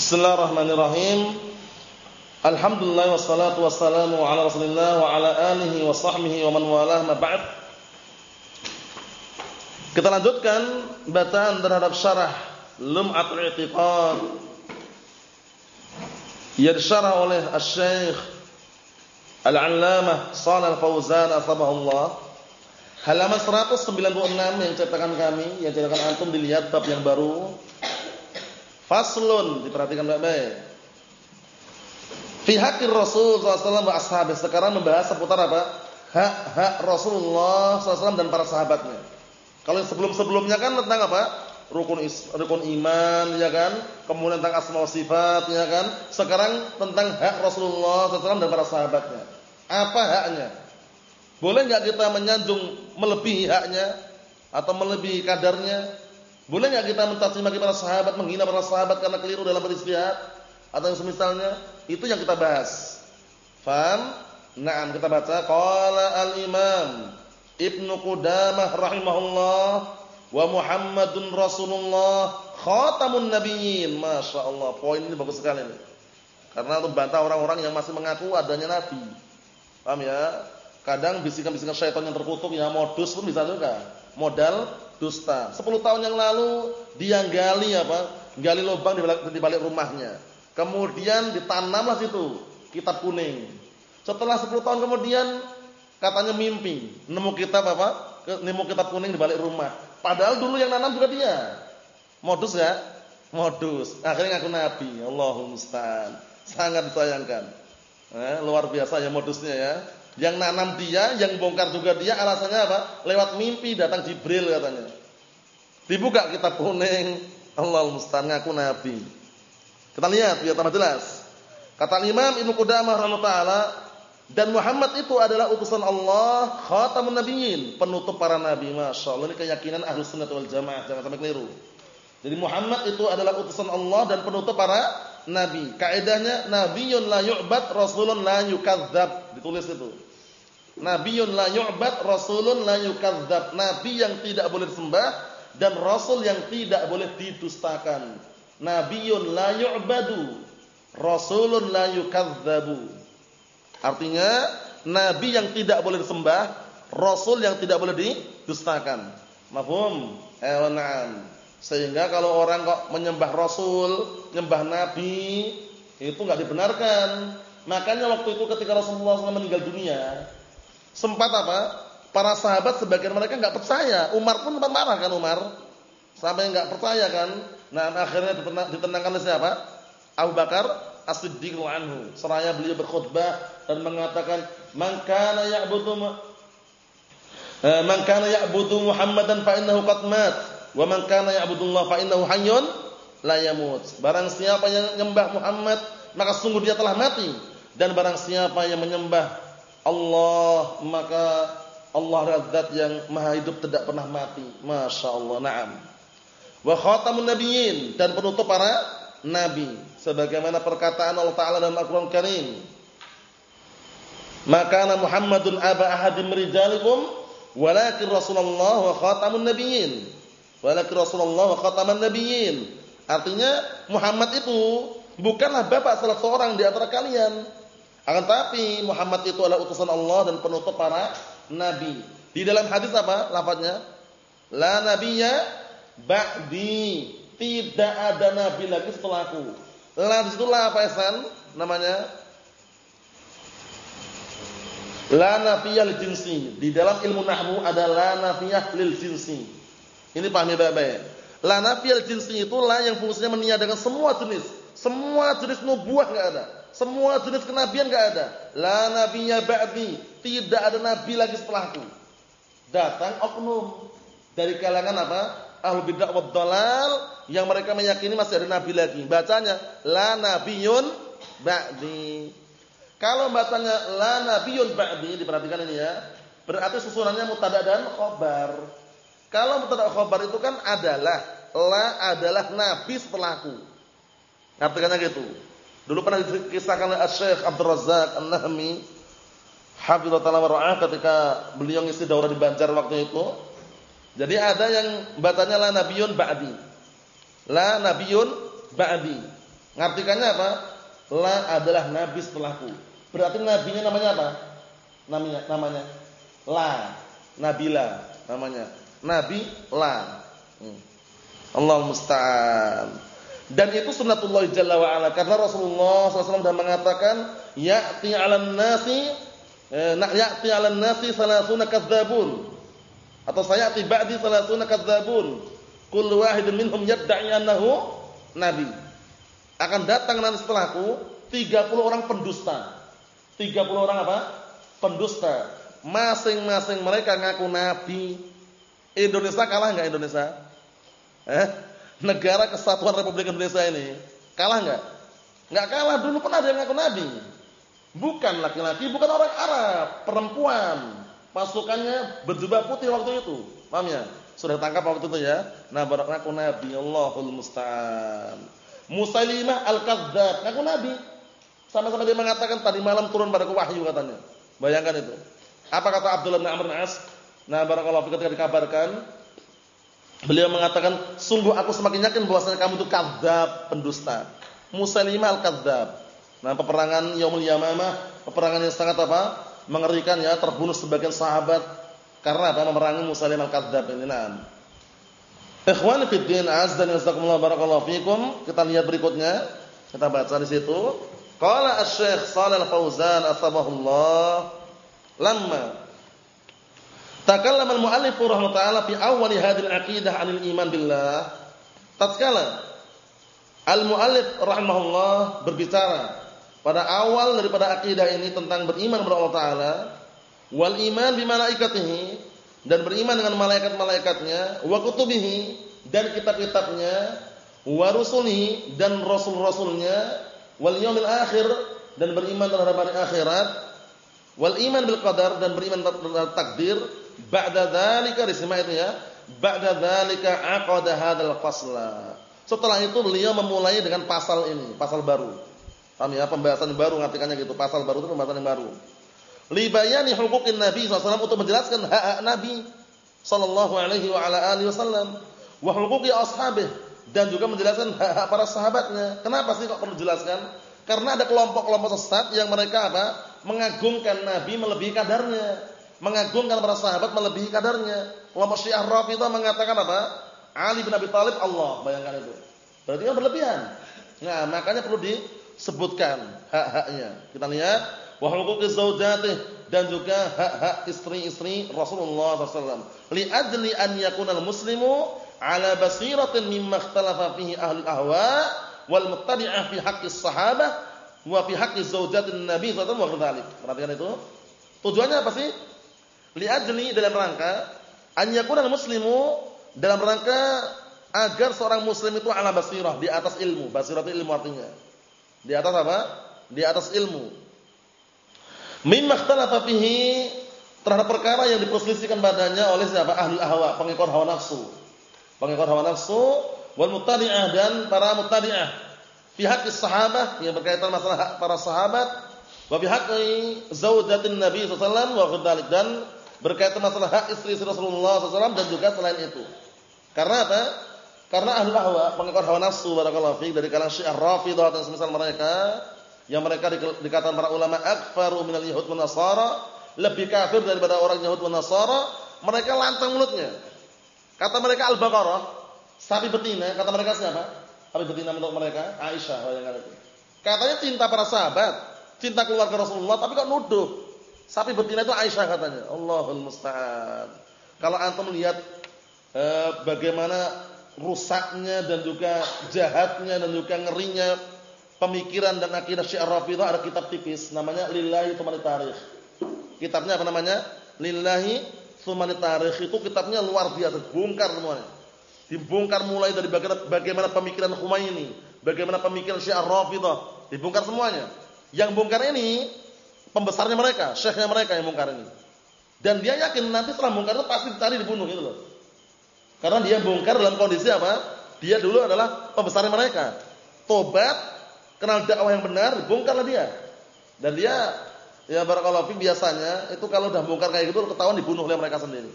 Bismillahirrahmanirrahim. Alhamdulillah wassalatu wassalamu ala Rasulillah wa ala alihi wa sahbihi wa man walah ma ba'd. Kita lanjutkan bacaan terhadap syarah Lum'atul I'tiqad. Yang disyarah oleh Asy-Syaikh Al-Allamah Shalal Fauzan asbahullah. Halaman 196 yang cetakan kami, yang cetakan antum dilihat bab yang baru Faslun, diperhatikan baik-baik. Fi Rasul sallallahu wa ashabi. Sekarang membahas seputar apa? Hak-hak Rasulullah SAW dan para sahabatnya. Kalau sebelum-sebelumnya kan tentang apa? Rukun rukun iman, ya kan? Kemudian tentang asma sifat, ya kan? Sekarang tentang hak Rasulullah SAW dan para sahabatnya. Apa haknya? Boleh nggak kita menyanjung melebihi haknya atau melebihi kadarnya? Boleh nggak kita mencaci maki para sahabat, menghina para sahabat karena keliru dalam beristihad atau yang semisalnya? Itu yang kita bahas. Faham? Naam, kita baca qala al-Imam Ibnu Qudamah rahimahullah wa Muhammadun Rasulullah khatamun nabiyyin. Masyaallah, poin ini bagus sekali ini. Karena bantah orang-orang yang masih mengaku adanya nabi. Paham ya? Kadang bisikan-bisikan syaitan yang terkutuk ya modus pun bisa juga. Modal dusta. 10 tahun yang lalu dia gali apa? Gali lubang di balik, di balik rumahnya. Kemudian ditanamlah situ kitab kuning. Setelah 10 tahun kemudian katanya mimpi, nemu kitab apa? Nemu kitab kuning di balik rumah. Padahal dulu yang nanam juga dia. Modus ya? Modus. Akhirnya ngaku nabi. Allahumma. Sangat disayangkan. Eh, luar biasa ya modusnya ya. Yang nanam dia, yang bongkar juga dia, alasannya apa? Lewat mimpi datang Jibril katanya. Dibuka kitab kuning, Allah musta'an ngaku nabi. Kita lihat biar tambah jelas. Kata Imam Ibnu Qudamah rahimahullah dan Muhammad itu adalah utusan Allah, khatamun nabiyyin, penutup para nabi. Masyaallah ini keyakinan Ahlus Sunnah wal Jamaah, jangan sampai keliru. Jadi Muhammad itu adalah utusan Allah dan penutup para nabi. Kaidahnya nabiyyun la yu'bad, rasulun la yukadzab. Ditulis itu. Nabiyyun la yu'bad, rasulun la yukadzab. Nabi yang tidak boleh disembah dan rasul yang tidak boleh didustakan. Nabiyyun la yu'badu, rasulun la yukadzabu. Artinya nabi yang tidak boleh disembah, rasul yang tidak boleh didustakan. Mafhum? Eh, na'am. Sehingga kalau orang kok menyembah Rasul, menyembah Nabi, itu nggak dibenarkan. Makanya waktu itu ketika Rasulullah SAW meninggal dunia, sempat apa? Para sahabat sebagian mereka nggak percaya. Umar pun sempat marah kan Umar, sampai nggak percaya kan. Nah akhirnya ditendangkan oleh siapa? Abu Bakar As-Siddiq anhu. Seraya beliau berkhutbah dan mengatakan, "Man kana ya'budu eh, man kana ya'budu Muhammadan fa innahu qad mat." Wa man kana ya'budullah fa innahu hayyun la yamut. Barang siapa yang menyembah Muhammad, maka sungguh dia telah mati. Dan barang siapa yang menyembah Allah, maka Allah adalah zat yang maha hidup tidak pernah mati. Masya Allah, na'am. Wa khatamun nabiyyin dan penutup para nabi sebagaimana perkataan Allah taala dalam Al-Qur'an Karim. Maka Muhammadun aba ahadim rijalikum walakin Rasulullah wa khatamun nabiyyin. Walakin Rasulullah wa khataman nabiyyin. Artinya Muhammad itu bukanlah bapak salah seorang di antara kalian. Akan tapi Muhammad itu adalah utusan Allah dan penutup para nabi. Di dalam hadis apa lafadznya? La nabiyya ba'di. Tidak ada nabi lagi setelahku. La di situ apa esan namanya? La nafiyah lil jinsi. Di dalam ilmu nahwu ada la nafiyah lil jinsi. Ini pahami baik-baik. La nafiyal jinsi itu la yang fungsinya meniadakan semua jenis. Semua jenis nubuah enggak ada. Semua jenis kenabian enggak ada. La nabiyya ba'di. Tidak ada nabi lagi setelahku. Datang oknum dari kalangan apa? Ahlul bid'ah wad dalal yang mereka meyakini masih ada nabi lagi. Bacanya la nabiyyun ba'di. Kalau bacanya la nabiyyun ba'di diperhatikan ini ya. Berarti susunannya mubtada dan khabar. Kalau mubtada khabar itu kan adalah la adalah nabi setelahku. Artinya gitu. Dulu pernah dikisahkan oleh Syekh Abdul Razak An-Nahmi taala wa ketika beliau ngisi daurah di Banjar waktu itu. Jadi ada yang bacanya la nabiyun ba'di. La nabiyun ba'di. Ngartikannya apa? La adalah nabi setelahku. Berarti nabinya namanya apa? Namanya namanya La. Nabila namanya. Nabi La. Hmm. Allah musta'an. Dan itu sunnatullah jalla wa ala karena Rasulullah SAW sudah mengatakan ya'ti 'alan nasi eh, ya'ti 'alan nasi salasuna kadzabun. Atau sayati ba'di salasuna kadzabun. Kullu wahidin minhum yad'i annahu nabi. Akan datang nanti setelahku 30 orang pendusta. 30 orang apa? Pendusta. Masing-masing mereka ngaku nabi. Indonesia kalah enggak Indonesia? Eh? Negara Kesatuan Republik Indonesia ini kalah enggak? Enggak kalah dulu pernah ada yang ngaku nabi. Bukan laki-laki, bukan orang Arab, perempuan. Pasukannya berjubah putih waktu itu. Paham ya? Sudah tangkap waktu itu ya. Nah, barak ngaku nabi, Allahul musta'an. Musailimah al-kadzdzab, ngaku nabi. Sama-sama dia mengatakan tadi malam turun padaku wahyu katanya. Bayangkan itu. Apa kata Abdullah bin Amr bin As? Nah, barakallahu ketika dikabarkan Beliau mengatakan, sungguh aku semakin yakin bahwasanya kamu itu kadzab, pendusta. Musailimah al-kadzab. Nah, peperangan Yaumul Yamamah, peperangan yang sangat apa? Mengerikan ya, terbunuh sebagian sahabat karena apa? Memerangi Musailimah al-kadzab ini. Nah. Ikhwan fi din, azza wa jazakumullah barakallahu fikum. Kita lihat berikutnya. Kita baca di situ. Qala Asy-Syaikh Shalal Fauzan atsabahullah lamma Takallama al-mu'allif rahimahullah fi awwal hadhihi al-aqidah 'anil iman billah. Tatkala al-mu'allif rahimahullah berbicara pada awal daripada akidah ini tentang beriman kepada Allah taala, wal iman bi malaikatihi dan beriman dengan malaikat-malaikatnya, wa kutubihi dan kitab-kitabnya, wa rusulihi dan rasul-rasulnya, wal yaumil akhir dan beriman terhadap hari akhirat, wal iman bil qadar dan beriman terhadap takdir, Ba'da dzalika disimak itu ya. Ba'da dzalika aqada hadzal fasla. Setelah itu beliau memulai dengan pasal ini, pasal baru. Paham ya? Pembahasan baru ngartikannya gitu. Pasal baru itu pembahasan yang baru. Li bayani huquqin Nabi sallallahu untuk menjelaskan hak-hak Nabi sallallahu alaihi wa ala alihi wasallam wa huquqi ashabih dan juga menjelaskan hak-hak para sahabatnya. Kenapa sih kok perlu dijelaskan? Karena ada kelompok-kelompok sesat yang mereka apa? mengagungkan Nabi melebihi kadarnya mengagungkan para sahabat melebihi kadarnya. Kelompok Syiah Rafidhah mengatakan apa? Ali bin Abi Thalib Allah, bayangkan itu. Berarti kan berlebihan. Nah, makanya perlu disebutkan hak-haknya. Kita lihat wa huquqi zaujatih dan juga hak-hak istri-istri Rasulullah SAW. Li ajli an yakunal muslimu ala basiratin mimma ikhtalafa fihi ahli ahwa wal muttabi'ah fi haqqis sahabah wa fi haqqi zaujatin nabi sallallahu alaihi wasallam. Perhatikan itu. Tujuannya apa sih? Liajli dalam rangka an yakuna muslimu dalam rangka agar seorang muslim itu ala basirah di atas ilmu. Basirah itu ilmu artinya. Di atas apa? Di atas ilmu. Mimma ikhtalafa fihi terhadap perkara yang diperselisihkan badannya oleh siapa? Ahli ahwa pengikut hawa nafsu. Pengikut hawa nafsu wal muttadi'ah dan para muttadi'ah. Fi haqqi sahabah yang berkaitan masalah para sahabat wa fi haqqi zaujatin nabi sallallahu alaihi wasallam wa dan berkaitan masalah hak istri Rasulullah SAW dan juga selain itu. Karena apa? Karena ahli ahwa, pengikut hawa nafsu barakallahu fiik dari kalangan Syiah Rafidhah dan semisal mereka yang mereka dikatakan para ulama akfaru minal yahud wan nasara, lebih kafir daripada orang Yahud wan Nasara, mereka lantang mulutnya. Kata mereka Al-Baqarah, sapi betina, kata mereka siapa? Sapi betina menurut mereka Aisyah itu. Katanya cinta para sahabat, cinta keluarga Rasulullah, tapi kok nuduh Sapi betina itu Aisyah katanya. Allahul musta'an. Kalau antum lihat eh, bagaimana rusaknya dan juga jahatnya dan juga ngerinya pemikiran dan akidah Syiah Rafidhah ada kitab tipis namanya Lillahi Tsumani Tarikh. Kitabnya apa namanya? Lillahi Tsumani Tarikh itu kitabnya luar biasa, bongkar semuanya. Dibongkar mulai dari bagaimana, bagaimana pemikiran Khumaini, bagaimana pemikiran Syiah Rafidhah, dibongkar semuanya. Yang bongkar ini pembesarnya mereka, syekhnya mereka yang bongkar ini. Dan dia yakin nanti setelah bongkar itu pasti dicari dibunuh gitu loh. Karena dia bongkar dalam kondisi apa? Dia dulu adalah pembesarnya mereka. Tobat, kenal dakwah yang benar, bongkarlah dia. Dan dia ya barakallahu fi biasanya itu kalau udah bongkar kayak gitu ketahuan dibunuh oleh mereka sendiri.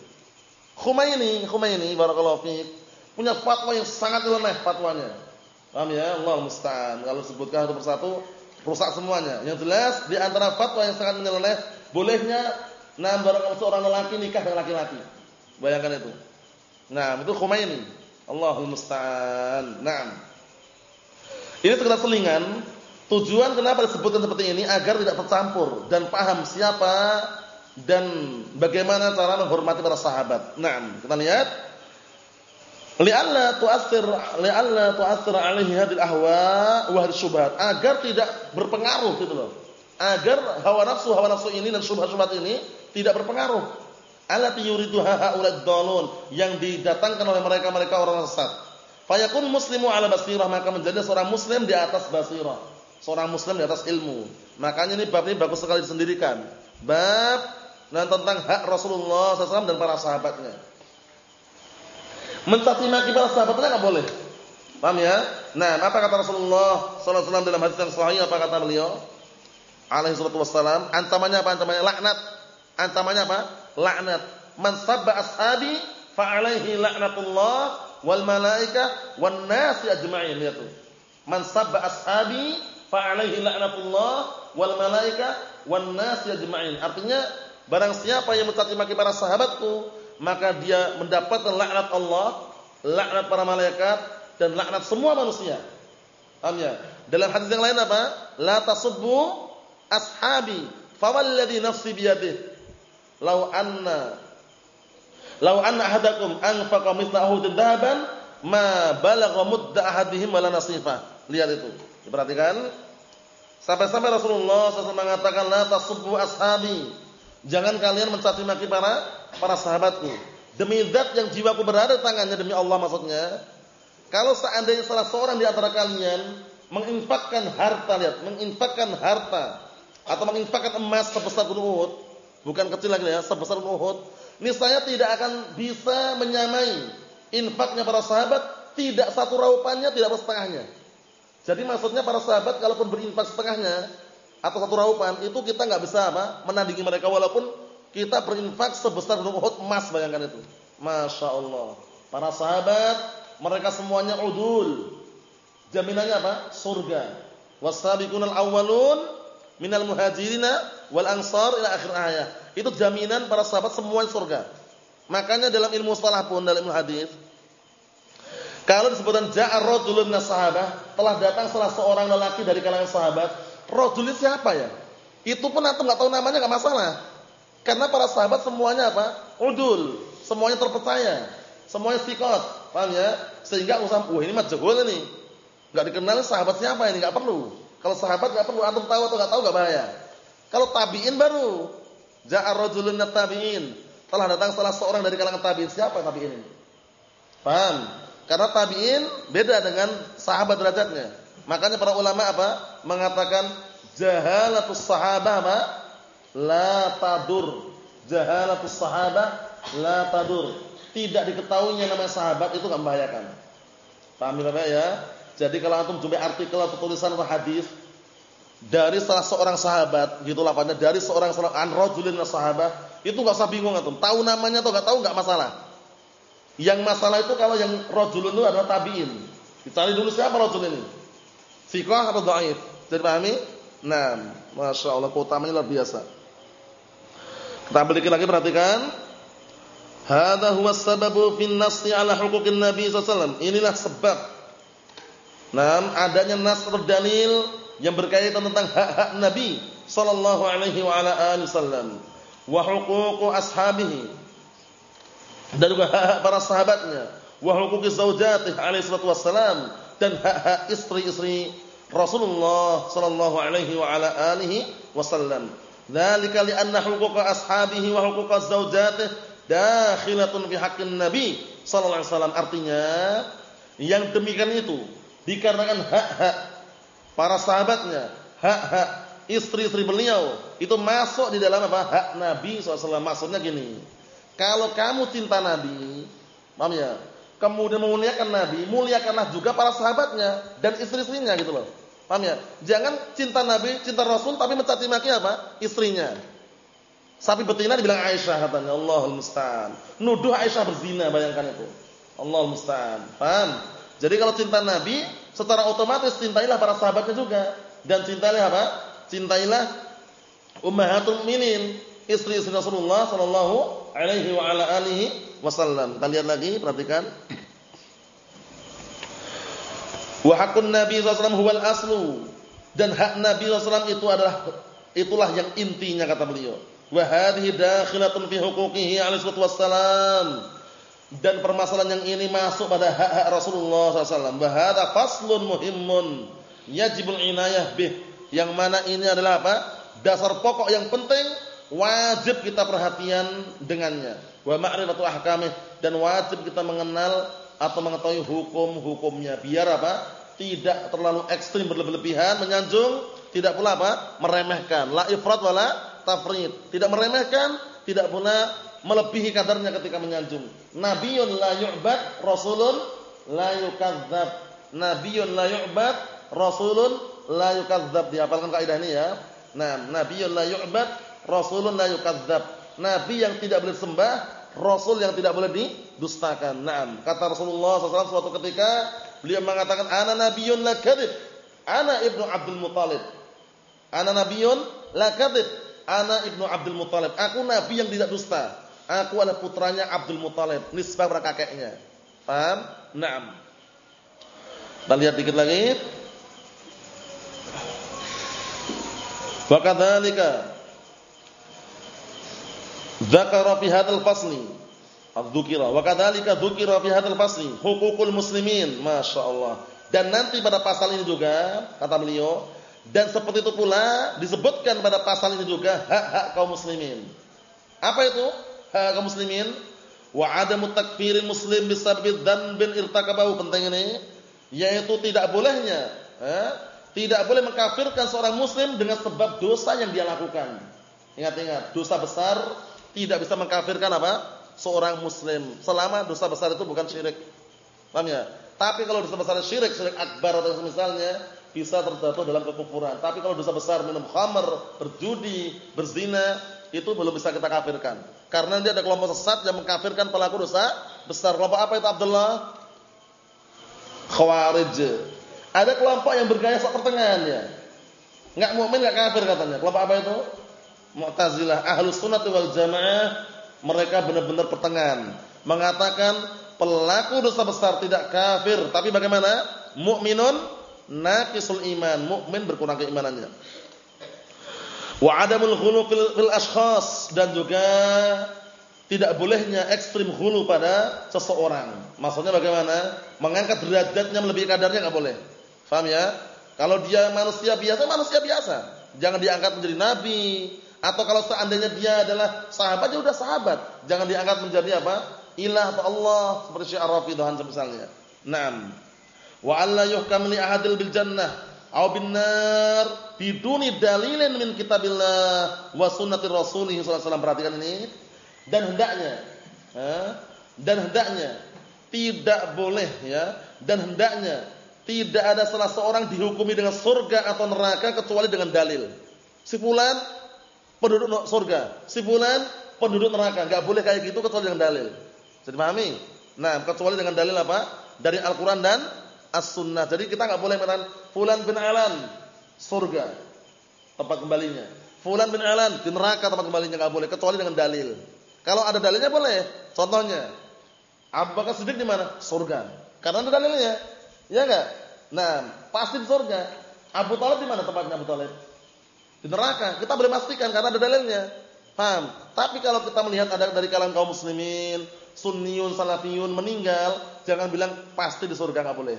Khumaini, Khumaini barakallahu fi punya fatwa yang sangat lemah fatwanya. Paham ya? Allah musta'an. Kalau sebutkan satu persatu rusak semuanya. Yang jelas di antara fatwa yang sangat menyeleneh bolehnya nah barangkali seorang lelaki nikah dengan laki-laki. Bayangkan itu. Nah, itu Khomeini. Allahul musta'an. Naam. Ini sekedar selingan. Tujuan kenapa disebutkan seperti ini agar tidak tercampur dan paham siapa dan bagaimana cara menghormati para sahabat. Naam, kita lihat li'alla tu'athir li'alla tu'athir 'alaihi hadhihi ahwa wa syubhat. Agar tidak berpengaruh gitu loh. Agar hawa nafsu hawa nafsu ini dan syubhat-syubhat ini tidak berpengaruh. Allati yuriduha haulad dalun yang didatangkan oleh mereka-mereka orang sesat. Fayakun muslimu ala basirah maka menjadi seorang muslim di atas basirah. Seorang muslim di atas ilmu. Makanya ini bab ini bagus sekali disendirikan. Bab nah tentang hak Rasulullah SAW dan para sahabatnya Mencaci maki para sahabatnya enggak boleh. Paham ya? Nah, apa kata Rasulullah wasallam dalam hadis yang sahih apa kata beliau? Alaihi salatu wassalam, ancamannya apa? Ancamannya laknat. Ancamannya apa? Laknat. Man sabba ashabi fa alaihi laknatullah wal malaika wan nasi ajma'in ya tuh. Man sabba ashabi fa alaihi laknatullah wal malaika wan nasi ajma'in. Artinya barang siapa yang mencaci maki para sahabatku maka dia mendapatkan laknat Allah, laknat para malaikat dan laknat semua manusia. Paham ya? Dalam hadis yang lain apa? La tasubbu ashabi fawalladhi nafsi biyadihi. Lau anna Lau anna ahadakum anfaqa mithla uhudin dhahaban ma balagha mudda ahadihim wala nasifa. Lihat itu. Diperhatikan. Sampai-sampai Rasulullah SAW mengatakan la tasubbu ashabi. Jangan kalian mencaci maki para para sahabatku. Demi zat yang jiwaku berada di tangannya demi Allah maksudnya. Kalau seandainya salah seorang di antara kalian menginfakkan harta lihat, menginfakkan harta atau menginfakkan emas sebesar gunung Uhud, bukan kecil lagi ya, sebesar gunung Uhud, niscaya tidak akan bisa menyamai infaknya para sahabat, tidak satu raupannya, tidak setengahnya. Jadi maksudnya para sahabat kalaupun berinfak setengahnya atau satu raupan, itu kita nggak bisa apa? menandingi mereka walaupun kita berinfak sebesar gunung Uhud emas bayangkan itu. Masya Allah. Para sahabat mereka semuanya udul. Jaminannya apa? Surga. Wasabiqunal awwalun minal muhajirina wal ansar ila akhir ayat. Itu jaminan para sahabat semuanya surga. Makanya dalam ilmu salah pun dalam ilmu hadis kalau disebutkan ja'a rajulun minas sahabah, telah datang salah seorang lelaki dari kalangan sahabat. Rajul siapa ya? Itu pun antum enggak tahu namanya enggak masalah. Karena para sahabat semuanya apa? Udul, semuanya terpercaya, semuanya sikot, paham ya? Sehingga usah, wah ini majhul ini. Enggak dikenal sahabat siapa ini, enggak perlu. Kalau sahabat enggak perlu antum tahu atau enggak tahu enggak bahaya. Kalau tabi'in baru, ja'a rajulun tabi'in. Telah datang salah seorang dari kalangan tabi'in. Siapa tabi'in ini? Paham? Karena tabi'in beda dengan sahabat derajatnya. Makanya para ulama apa? Mengatakan jahalatus sahabah apa? la tadur. Jahalatus sahabah la tadur. Tidak diketahuinya nama sahabat itu enggak membahayakan. Paham ya, ya? Jadi kalau antum jumpai artikel atau tulisan atau hadis dari salah seorang sahabat, gitu lafaznya dari seorang sahabat an rajulin sahabat, itu enggak usah bingung antum. Tahu namanya atau enggak tahu enggak masalah. Yang masalah itu kalau yang rajulun itu adalah tabi'in. Dicari dulu siapa rajul ini. Fiqah atau dhaif. Jadi pahami? Nah, Masya Allah keutamanya luar biasa. Kita balikin lagi perhatikan. Hadza huwa sababu fin nasi ala huquqin Nabi sallallahu Inilah sebab Nah, adanya nas atau dalil yang berkaitan tentang hak-hak Nabi sallallahu alaihi wa ala alihi wasallam wa huququ ashabihi dan juga hak-hak para sahabatnya wa huquqi zaujatihi alaihi salatu wassalam dan hak-hak istri-istri Rasulullah sallallahu alaihi wa ala alihi wasallam Dzalika li'anna huquqa ashabihi wa huquqa zaujatihi dakhilatun fi haqqin nabi sallallahu alaihi wasallam. Artinya yang demikian itu dikarenakan hak-hak para sahabatnya, hak-hak istri-istri beliau itu masuk di dalam apa? Hak Nabi SAW. Maksudnya gini, kalau kamu cinta Nabi, paham ya? Kemudian memuliakan Nabi, muliakanlah juga para sahabatnya dan istri-istrinya gitu loh. Paham ya? Jangan cinta Nabi, cinta Rasul tapi mencaci maki apa? Istrinya. Sapi betina dibilang Aisyah katanya. Allahul musta'an. Nuduh Aisyah berzina, bayangkan itu. Allahul musta'an. Paham? Jadi kalau cinta Nabi, secara otomatis cintailah para sahabatnya juga dan cintailah apa? Cintailah ummahatul mukminin, istri-istri Rasulullah sallallahu alaihi wa ala alihi wasallam. Kita lihat lagi, perhatikan. Wa haqqun Nabi sallallahu huwal aslu. Dan hak Nabi sallallahu itu adalah itulah yang intinya kata beliau. Wa hadhihi dakhilatun fi huquqihi alaihi wassalam dan permasalahan yang ini masuk pada hak-hak Rasulullah SAW. Bahada faslun muhimmun yajibul inayah bih. Yang mana ini adalah apa? Dasar pokok yang penting wajib kita perhatian dengannya. Wa ma'rifatu ahkamih dan wajib kita mengenal atau mengetahui hukum-hukumnya. Biar apa? Tidak terlalu ekstrim berlebihan, menyanjung, tidak pula apa? meremehkan. La ifrat wala tafrid. Tidak meremehkan, tidak pula melebihi kadarnya ketika menyanjung. Nabiun la yu'bad, rasulun la yukadzab. Nabiun la yu'bad, rasulun la yukadzab. Dihafalkan kaidah ini ya. Nah, nabiun la yu'bad, rasulun la yukadzab. Nabi yang tidak boleh sembah, rasul yang tidak boleh didustakan. Naam, kata Rasulullah SAW suatu ketika beliau mengatakan ana nabiun la kadzib. Ana ibnu Abdul Muthalib. Ana nabiun la kadzib. Ana ibnu Abdul Muthalib. Aku nabi yang tidak dusta. Aku adalah putranya Abdul Muthalib, nisbah pada kakeknya. Paham? Naam. Kita lihat dikit lagi. Wa kadzalika dzakara fi hadzal fasli. Adzukira. Wa kadzalika dzukira fi hadzal fasli. Huququl muslimin. Masyaallah dan nanti pada pasal ini juga kata beliau dan seperti itu pula disebutkan pada pasal ini juga hak-hak kaum muslimin. Apa itu? Kaum muslimin? Wa adamu takfirin muslim bisabbi dzanbin irtakabahu. Penting ini. Yaitu tidak bolehnya eh, tidak boleh mengkafirkan seorang muslim dengan sebab dosa yang dia lakukan. Ingat-ingat dosa besar tidak bisa mengkafirkan apa seorang muslim selama dosa besar itu bukan syirik paham ya tapi kalau dosa besar syirik syirik akbar atau misalnya bisa terjatuh dalam kekufuran tapi kalau dosa besar minum khamr berjudi berzina itu belum bisa kita kafirkan. Karena dia ada kelompok sesat yang mengkafirkan pelaku dosa besar. Kelompok apa itu Abdullah? Khawarij. Ada kelompok yang bergaya pertengahan ya. Enggak mukmin enggak kafir katanya. Kelompok apa itu? Mu'tazilah, Ahlus Sunnah wal Jamaah. Mereka benar-benar pertengahan, mengatakan pelaku dosa besar tidak kafir, tapi bagaimana? Mukminun naqisul iman, mukmin berkurang keimanannya. Wa adamul ghulu fil, fil ashkhas dan juga tidak bolehnya ekstrim hulu pada seseorang. Maksudnya bagaimana? Mengangkat derajatnya melebihi kadarnya enggak boleh. Faham ya? Kalau dia manusia biasa, manusia biasa. Jangan diangkat menjadi nabi. Atau kalau seandainya dia adalah sahabat, ya udah sahabat. Jangan diangkat menjadi apa? Ilah atau Allah seperti Syekh Ar-Rafidhan misalnya. Naam. Wa alla yuhkam li ahadil bil jannah aw bin nar biduni dalilin min kitabillah wa sunnati rasulih sallallahu alaihi wasallam perhatikan ini dan hendaknya dan hendaknya tidak boleh ya dan hendaknya tidak ada salah seorang dihukumi dengan surga atau neraka kecuali dengan dalil. Si fulan penduduk surga, si fulan penduduk neraka, enggak boleh kayak gitu kecuali dengan dalil. Jadi pahami? Nah, kecuali dengan dalil apa? Dari Al-Qur'an dan as-sunnah. Jadi kita nggak boleh mengatakan fulan bin alan surga tempat kembalinya. Fulan bin alan di neraka tempat kembalinya nggak boleh kecuali dengan dalil. Kalau ada dalilnya boleh. Contohnya Abu Bakar Siddiq di mana? Surga. Karena ada dalilnya. Ya enggak? Nah, pasti di surga. Abu Talib di mana tempatnya Abu Talib? Di neraka. Kita boleh pastikan karena ada dalilnya. Paham? Tapi kalau kita melihat ada dari kalangan kaum muslimin, sunniyun, salafiyun meninggal, jangan bilang pasti di surga enggak boleh.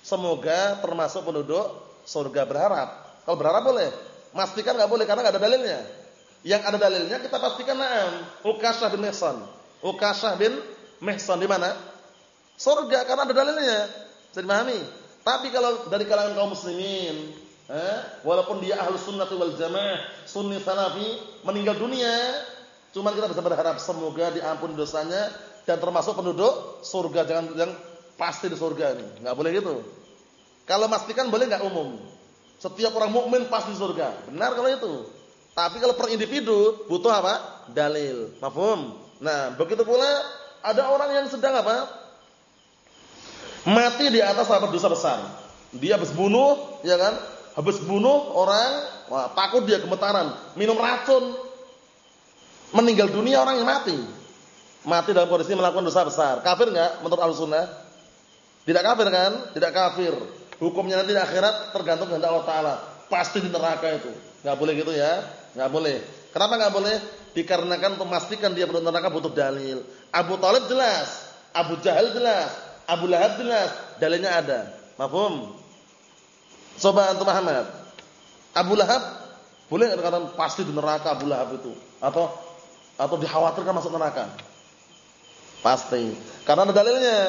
Semoga termasuk penduduk surga berharap. Kalau berharap boleh, pastikan nggak boleh karena nggak ada dalilnya. Yang ada dalilnya kita pastikan na'am. Ukasah bin Mihsan. Ukasah bin Mihsan di mana? Surga karena ada dalilnya. Bisa dipahami? Tapi kalau dari kalangan kaum muslimin, eh, walaupun dia ahlu sunnah wal jamaah, sunni salafi, meninggal dunia, cuma kita bisa berharap semoga diampuni dosanya dan termasuk penduduk surga. Jangan yang pasti di surga ini. Enggak boleh gitu. Kalau pastikan boleh enggak umum? Setiap orang mukmin pasti di surga. Benar kalau itu. Tapi kalau per individu butuh apa? Dalil. Paham? Nah, begitu pula ada orang yang sedang apa? Mati di atas apa dosa besar. Dia habis bunuh, ya kan? Habis bunuh orang, wah, takut dia gemetaran, minum racun. Meninggal dunia orang yang mati. Mati dalam kondisi melakukan dosa besar. Kafir enggak menurut Ahlussunnah? Tidak kafir kan? Tidak kafir. Hukumnya nanti di akhirat tergantung kehendak Allah taala. Pasti di neraka itu. Enggak boleh gitu ya. Enggak boleh. Kenapa enggak boleh? Dikarenakan untuk memastikan dia berada neraka butuh dalil. Abu Talib jelas, Abu Jahal jelas, Abu Lahab jelas, dalilnya ada. Mafhum? Coba antum Muhammad. Abu Lahab boleh dikatakan pasti di neraka Abu Lahab itu atau atau dikhawatirkan masuk neraka? Pasti. Karena ada dalilnya.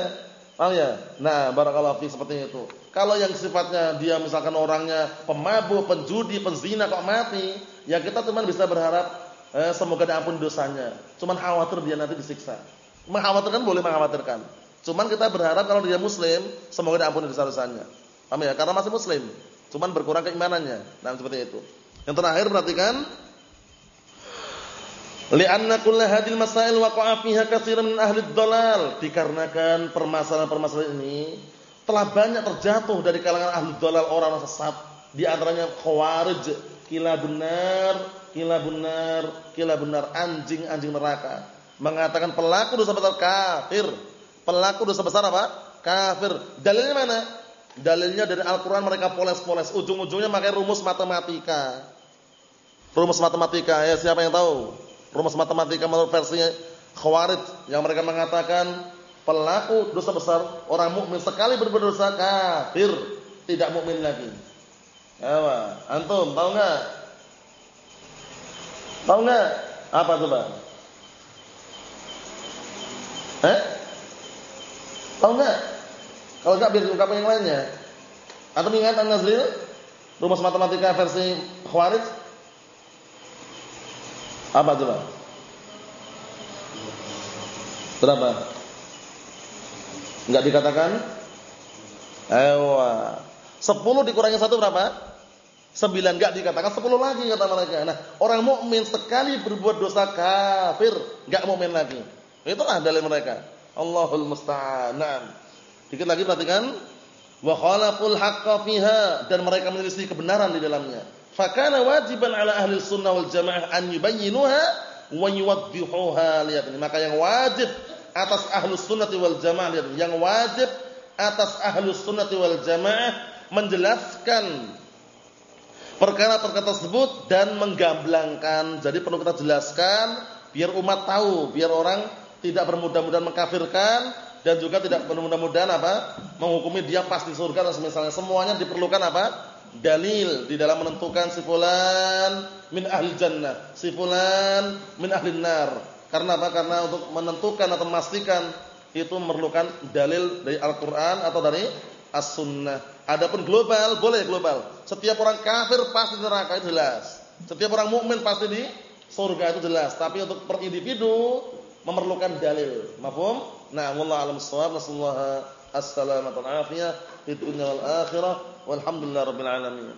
Paham ya? Nah, barakallahu fi seperti itu. Kalau yang sifatnya dia misalkan orangnya pemabuk, penjudi, penzina kok mati, ya kita cuma bisa berharap eh, semoga diampuni dosanya. Cuman khawatir dia nanti disiksa. Mengkhawatirkan boleh mengkhawatirkan. Cuman kita berharap kalau dia muslim, semoga diampuni dosa-dosanya. Paham ya? Karena masih muslim. Cuman berkurang keimanannya. Nah, seperti itu. Yang terakhir perhatikan Li'anna kulla hadil masail waqa'a fiha katsiran min ahli dhalal. Dikarenakan permasalahan-permasalahan ini telah banyak terjatuh dari kalangan ahli dhalal orang sesat. Di antaranya khawarij, kila benar, kila benar, kila benar anjing-anjing neraka. Mengatakan pelaku dosa besar kafir. Pelaku dosa besar apa? Kafir. Dalilnya mana? Dalilnya dari Al-Quran mereka poles-poles. Ujung-ujungnya pakai rumus matematika. Rumus matematika. Ya siapa yang tahu? Rumus matematika menurut versi Khawarij yang mereka mengatakan pelaku dosa besar orang mukmin sekali berbuat dosa kafir, tidak mukmin lagi. Apa? Antum tahu enggak? Tahu enggak? Apa coba? Eh? Tahu enggak? Kalau enggak biar ungkapkan yang lainnya. Atau ingat An-Nazril? Rumus matematika versi Khawarij? Apa coba? Berapa? Enggak dikatakan? Ewa. 10 dikurangi 1 berapa? 9 enggak dikatakan 10 lagi kata mereka. Nah, orang mukmin sekali berbuat dosa kafir, enggak mukmin lagi. Itulah dalil mereka. Allahul musta'an. Dikit lagi perhatikan wa khalaqul haqqo fiha dan mereka menyelisih kebenaran di dalamnya. Fakana wajiban ala ahli sunnah wal jamaah an yubayyinuha wa yuwaddihuha. Lihat ini, maka yang wajib atas ahli sunnah wal jamaah lihat yang wajib atas ahli sunnah wal jamaah menjelaskan perkara-perkara tersebut dan menggamblangkan. Jadi perlu kita jelaskan biar umat tahu, biar orang tidak bermudah-mudahan mengkafirkan dan juga tidak mudah-mudahan apa menghukumi dia pasti surga dan semisalnya. Semuanya diperlukan apa? Dalil di dalam menentukan si fulan min ahli jannah si fulan min ahli nar. Karena apa? Karena untuk menentukan atau memastikan itu memerlukan dalil dari Al-Qur'an atau dari As-Sunnah. Adapun global boleh global. Setiap orang kafir pasti neraka itu jelas. Setiap orang mukmin pasti di surga itu jelas. Tapi untuk per individu memerlukan dalil. Mafhum نعم والله على الصواب. نسأل الله السلامة والعافية في الدنيا والآخرة والحمد لله رب العالمين.